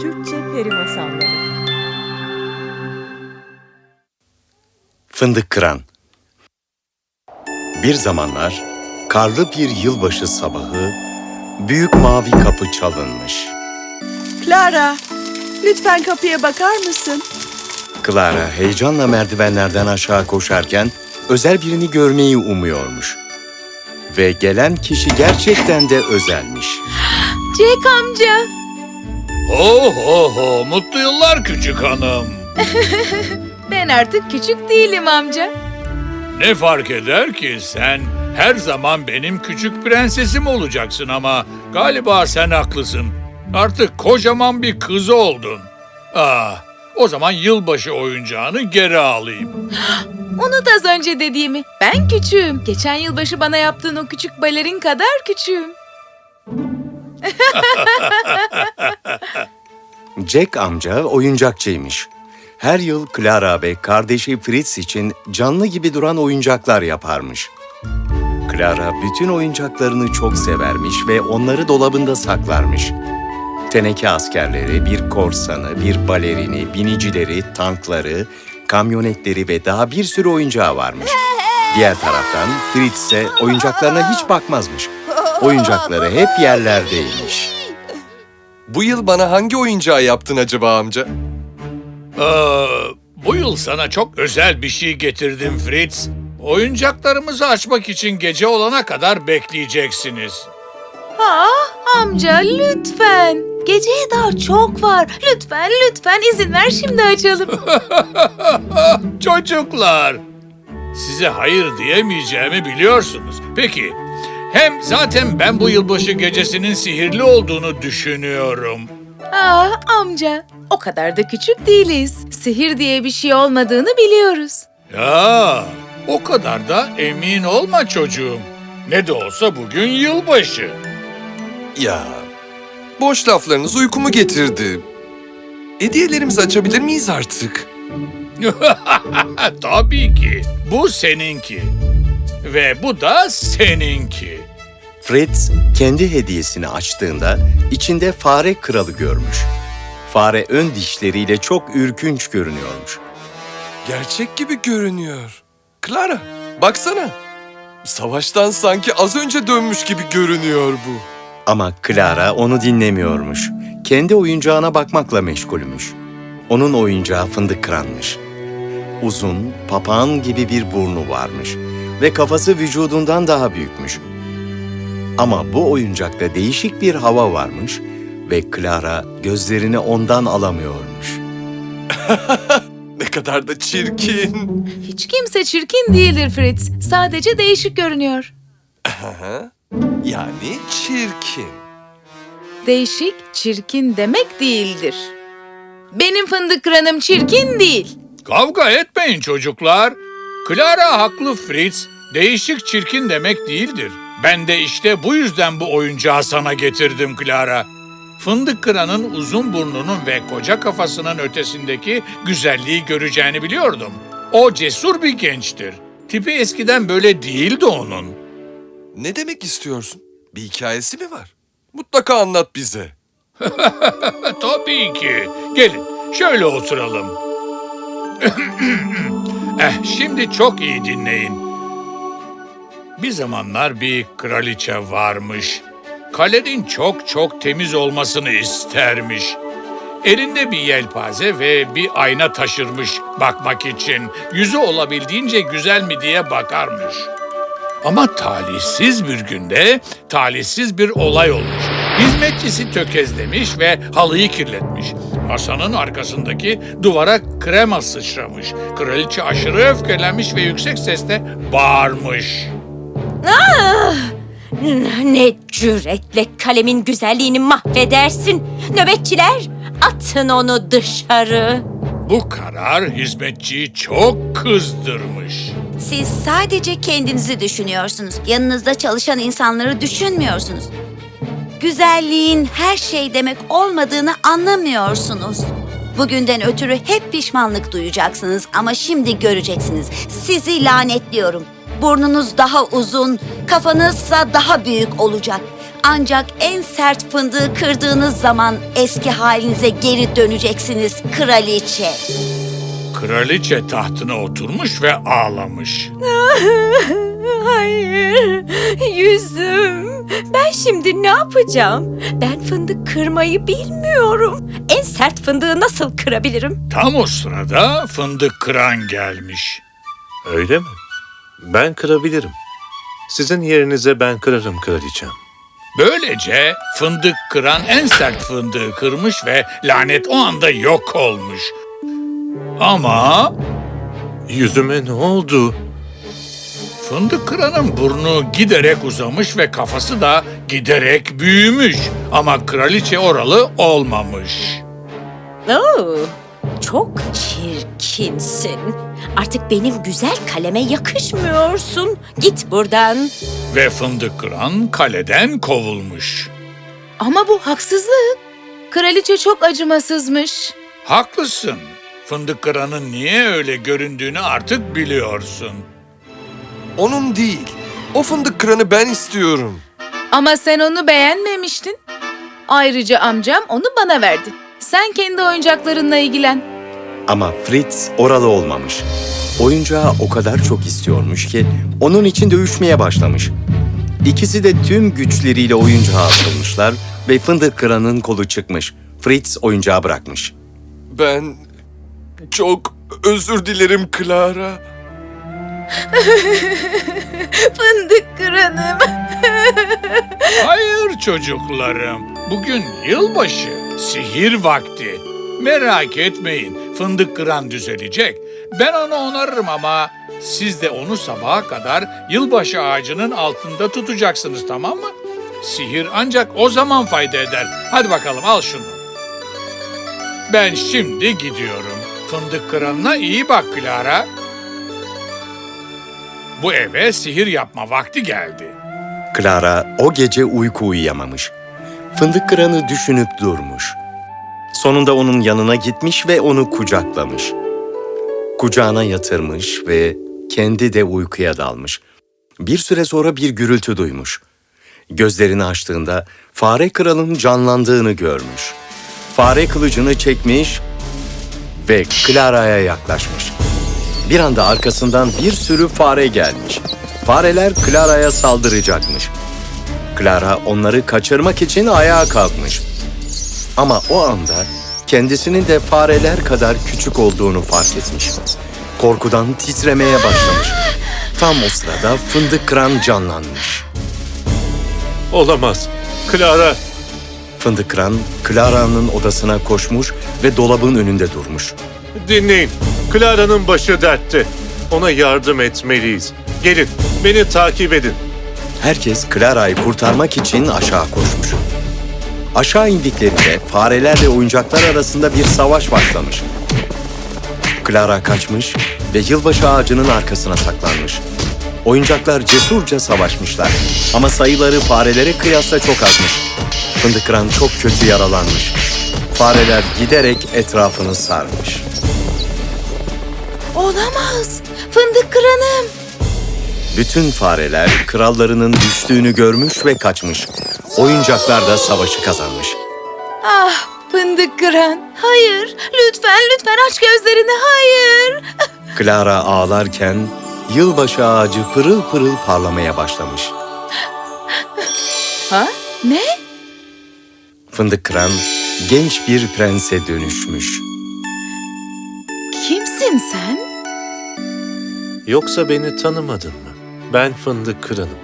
Türkçe Peri Masalları Fındık Kıran Bir zamanlar karlı bir yılbaşı sabahı büyük mavi kapı çalınmış. Clara, lütfen kapıya bakar mısın? Clara heyecanla merdivenlerden aşağı koşarken özel birini görmeyi umuyormuş. Ve gelen kişi gerçekten de özelmiş. Jack amca. Ho ho ho, mutlu yıllar küçük hanım. Ben artık küçük değilim amca. Ne fark eder ki sen her zaman benim küçük prensesim olacaksın ama galiba sen haklısın. Artık kocaman bir kız oldun. Ah, o zaman yılbaşı oyuncağını geri alayım. Unut az önce dediğimi. Ben küçüğüm. Geçen yılbaşı bana yaptığın o küçük balerin kadar küçüğüm. Jack amca oyuncakçıymış. Her yıl Clara ve kardeşi Fritz için canlı gibi duran oyuncaklar yaparmış. Clara bütün oyuncaklarını çok severmiş ve onları dolabında saklarmış. Teneke askerleri, bir korsanı, bir balerini, binicileri, tankları, kamyonetleri ve daha bir sürü oyuncağı varmış. Diğer taraftan Fritz ise oyuncaklarına hiç bakmazmış. Oyuncakları hep yerlerdeymiş. Bu yıl bana hangi oyuncağı yaptın acaba amca? Ee, bu yıl sana çok özel bir şey getirdim Fritz. Oyuncaklarımızı açmak için gece olana kadar bekleyeceksiniz. Aa, amca lütfen. Geceye daha çok var. Lütfen lütfen izin ver şimdi açalım. Çocuklar, size hayır diyemeyeceğimi biliyorsunuz. Peki, hem zaten ben bu yılbaşı gecesinin sihirli olduğunu düşünüyorum. Aa amca o kadar da küçük değiliz. Sihir diye bir şey olmadığını biliyoruz. Ya, o kadar da emin olma çocuğum. Ne de olsa bugün yılbaşı. Ya, boş laflarınız uykumu getirdi. Hediyelerimizi açabilir miyiz artık? Tabii ki. Bu seninki. Ve bu da seninki. Fritz kendi hediyesini açtığında içinde fare kralı görmüş. Fare ön dişleriyle çok ürkünç görünüyormuş. Gerçek gibi görünüyor. Clara, baksana. Savaştan sanki az önce dönmüş gibi görünüyor bu. Ama Clara onu dinlemiyormuş. Kendi oyuncağına bakmakla meşgulmüş. Onun oyuncağı fındık kıranmış. Uzun, papağan gibi bir burnu varmış ve kafası vücudundan daha büyükmüş. Ama bu oyuncakta değişik bir hava varmış ve Clara gözlerini ondan alamıyormuş. Ne kadar da çirkin. Hiç kimse çirkin değildir Fritz. Sadece değişik görünüyor. Yani çirkin. Değişik, çirkin demek değildir. Benim fındık kıranım çirkin değil. Kavga etmeyin çocuklar. Clara haklı Fritz. Değişik çirkin demek değildir. Ben de işte bu yüzden bu oyuncağı sana getirdim Clara. Fındık kıranın uzun burnunun ve koca kafasının ötesindeki güzelliği göreceğini biliyordum. O cesur bir gençtir. Tipi eskiden böyle değildi onun. Ne demek istiyorsun? Bir hikayesi mi var? Mutlaka anlat bize. Tabii ki. Gelin şöyle oturalım. eh, şimdi çok iyi dinleyin. Bir zamanlar bir kraliçe varmış. Kalenin çok çok temiz olmasını istermiş. Elinde bir yelpaze ve bir ayna taşırmış bakmak için. Yüzü olabildiğince güzel mi diye bakarmış. Ama talihsiz bir günde talihsiz bir olay olmuş. Hizmetçisi tökezlemiş ve halıyı kirletmiş. Masanın arkasındaki duvara krema sıçramış. Kraliçe aşırı öfkelenmiş ve yüksek sesle bağırmış. Ne cüretle kalemin güzelliğini mahvedersin. Nöbetçiler atın onu dışarı. Bu karar hizmetçiyi çok kızdırmış. Siz sadece kendinizi düşünüyorsunuz. Yanınızda çalışan insanları düşünmüyorsunuz. Güzelliğin her şey demek olmadığını anlamıyorsunuz. Bugünden ötürü hep pişmanlık duyacaksınız ama şimdi göreceksiniz. Sizi lanetliyorum. Burnunuz daha uzun, kafanızsa daha büyük olacak. Ancak en sert fındığı kırdığınız zaman eski halinize geri döneceksiniz kraliçe. Kraliçe tahtına oturmuş ve ağlamış. Hayır, yüzüm. Ben şimdi ne yapacağım? Ben fındık kırmayı bilmiyorum. En sert fındığı nasıl kırabilirim? Tam o sırada fındık kıran gelmiş. Öyle mi? Ben kırabilirim. Sizin yerinize ben kırarım kraliçem. Böylece fındık kıran en sert fındığı kırmış ve lanet o anda yok olmuş. Ama Yüzüme ne oldu? Fındık kıranın burnu giderek uzamış ve kafası da giderek büyümüş. Ama kraliçe oralı olmamış. Oo, çok çirkinsin. Artık benim güzel kaleme yakışmıyorsun. Git buradan. Ve fındık kıran kaleden kovulmuş. Ama bu haksızlık. Kraliçe çok acımasızmış. Haklısın. Fındık kıranın niye öyle göründüğünü artık biliyorsun. Onun değil. O fındık kıranı ben istiyorum. Ama sen onu beğenmemiştin. Ayrıca amcam onu bana verdi. Sen kendi oyuncaklarınla ilgilen. Ama Fritz oralı olmamış. Oyuncağı o kadar çok istiyormuş ki onun için dövüşmeye başlamış. İkisi de tüm güçleriyle oyuncağa atılmışlar ve fındık kıranın kolu çıkmış. Fritz oyuncağı bırakmış. Ben çok özür dilerim Clara. Fındık kıranım. Hayır çocuklarım. Bugün yılbaşı, sihir vakti. Merak etmeyin, fındık kıran düzelecek. Ben onu onarırım ama siz de onu sabaha kadar yılbaşı ağacının altında tutacaksınız tamam mı? Sihir ancak o zaman fayda eder. Hadi bakalım al şunu. Ben şimdi gidiyorum. Fındık kıranına iyi bak Clara. Bu eve sihir yapma vakti geldi. Clara o gece uyku uyuyamamış. Fındık kıranı düşünüp durmuş. Sonunda onun yanına gitmiş ve onu kucaklamış. Kucağına yatırmış ve kendi de uykuya dalmış. Bir süre sonra bir gürültü duymuş. Gözlerini açtığında fare kralın canlandığını görmüş. Fare kılıcını çekmiş ve Clara'ya yaklaşmış. Bir anda arkasından bir sürü fare gelmiş. Fareler Clara'ya saldıracakmış. Clara onları kaçırmak için ayağa kalkmış. Ama o anda kendisinin de fareler kadar küçük olduğunu fark etmiş. Korkudan titremeye başlamış. Tam o sırada fındık kıran canlanmış. Olamaz. Clara, Fındık kıran Clara'nın odasına koşmuş ve dolabın önünde durmuş. dinleyin. Clara'nın başı dertte. Ona yardım etmeliyiz. Gelin, beni takip edin. Herkes Clara'yı kurtarmak için aşağı koşmuş. Aşağı indiklerinde farelerle oyuncaklar arasında bir savaş başlamış. Clara kaçmış ve yılbaşı ağacının arkasına saklanmış. Oyuncaklar cesurca savaşmışlar ama sayıları farelere kıyasla çok azmış. Fındık kıran çok kötü yaralanmış. Fareler giderek etrafını sarmış. Olamaz. Fındık kıranım. Bütün fareler krallarının düştüğünü görmüş ve kaçmış. Oyuncaklar da savaşı kazanmış. Ah fındık kıran. Hayır. Lütfen lütfen aç gözlerini. Hayır. Clara ağlarken yılbaşı ağacı pırıl pırıl parlamaya başlamış. Ha? Ne? Fındık kıran genç bir prense dönüşmüş. Kimsin sen? Yoksa beni tanımadın mı? Ben fındık kıranım.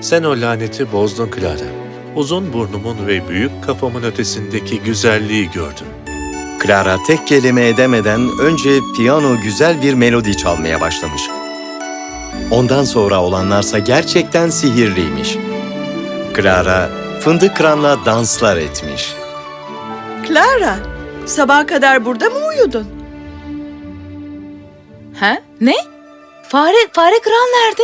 Sen o laneti bozdun Clara. Uzun burnumun ve büyük kafamın ötesindeki güzelliği gördün. Clara tek kelime edemeden önce piyano güzel bir melodi çalmaya başlamış. Ondan sonra olanlarsa gerçekten sihirliymiş. Clara fındık kıranla danslar etmiş. Clara, sabaha kadar burada mı uyudun? Ha? Ne? Fare, fare kıran nerede?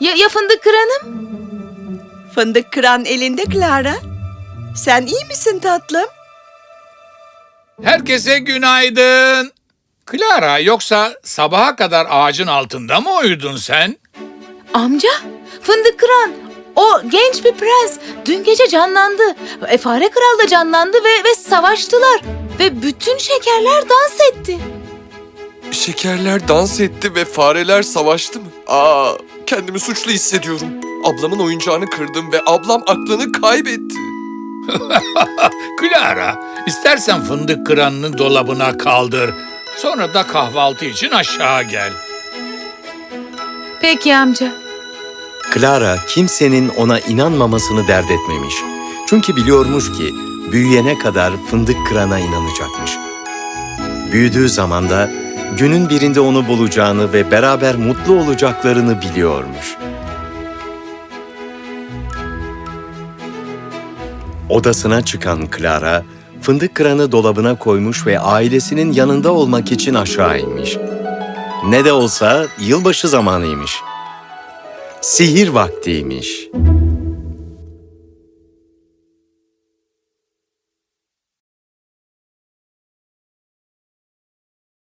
Ya, ya fındık kıranım? Fındık kıran elinde Clara. Sen iyi misin tatlım? Herkese günaydın. Clara yoksa sabaha kadar ağacın altında mı uyudun sen? Amca, fındık kıran. O genç bir prens dün gece canlandı. E, fare kral da canlandı ve, ve savaştılar. Ve bütün şekerler dans etti. Şekerler dans etti ve fareler savaştı mı? Aa, kendimi suçlu hissediyorum. Ablamın oyuncağını kırdım ve ablam aklını kaybetti. Clara, istersen fındık kıranını dolabına kaldır. Sonra da kahvaltı için aşağı gel. Peki amca. Clara kimsenin ona inanmamasını dert etmemiş. Çünkü biliyormuş ki büyüyene kadar fındık kırana inanacakmış. Büyüdüğü zaman da günün birinde onu bulacağını ve beraber mutlu olacaklarını biliyormuş. Odasına çıkan Clara, fındık kıranı dolabına koymuş ve ailesinin yanında olmak için aşağı inmiş. Ne de olsa yılbaşı zamanıymış. Sihir vaktiymiş.